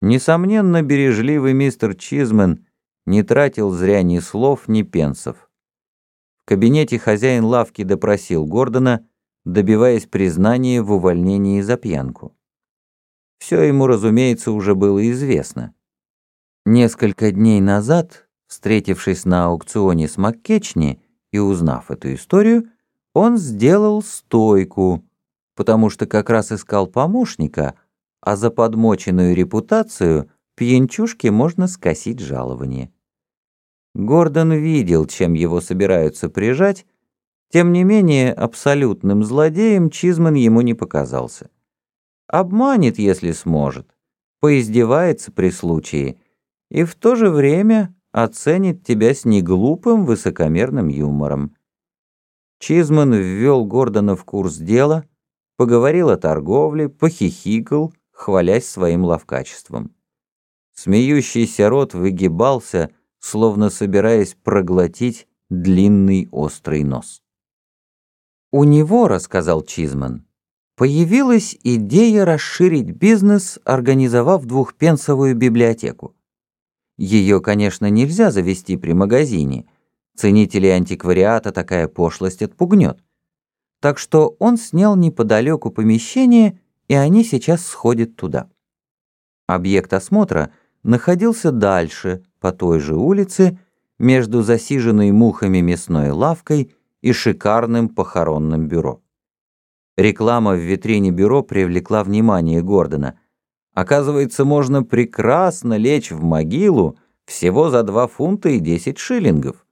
Несомненно, бережливый мистер Чизмен не тратил зря ни слов, ни пенсов. В кабинете хозяин лавки допросил Гордона, добиваясь признания в увольнении за пьянку. Все ему, разумеется, уже было известно. Несколько дней назад, встретившись на аукционе с Маккечни и узнав эту историю, он сделал стойку, потому что как раз искал помощника, а за подмоченную репутацию пьянчушке можно скосить жалование. Гордон видел, чем его собираются прижать, тем не менее абсолютным злодеем Чизман ему не показался. Обманет, если сможет, поиздевается при случае и в то же время оценит тебя с неглупым высокомерным юмором. Чизман ввел Гордона в курс дела, поговорил о торговле, похихикал, хвалясь своим ловкачеством. Смеющийся рот выгибался, словно собираясь проглотить длинный острый нос. «У него, — рассказал Чизман, — появилась идея расширить бизнес, организовав двухпенсовую библиотеку. Ее, конечно, нельзя завести при магазине. Ценителей антиквариата такая пошлость отпугнет. Так что он снял неподалеку помещение, и они сейчас сходят туда. Объект осмотра находился дальше, по той же улице, между засиженной мухами мясной лавкой и шикарным похоронным бюро. Реклама в витрине бюро привлекла внимание Гордона – Оказывается, можно прекрасно лечь в могилу всего за 2 фунта и 10 шиллингов.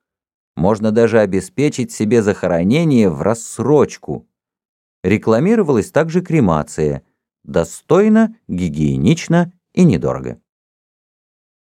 Можно даже обеспечить себе захоронение в рассрочку. Рекламировалась также кремация. Достойно, гигиенично и недорого.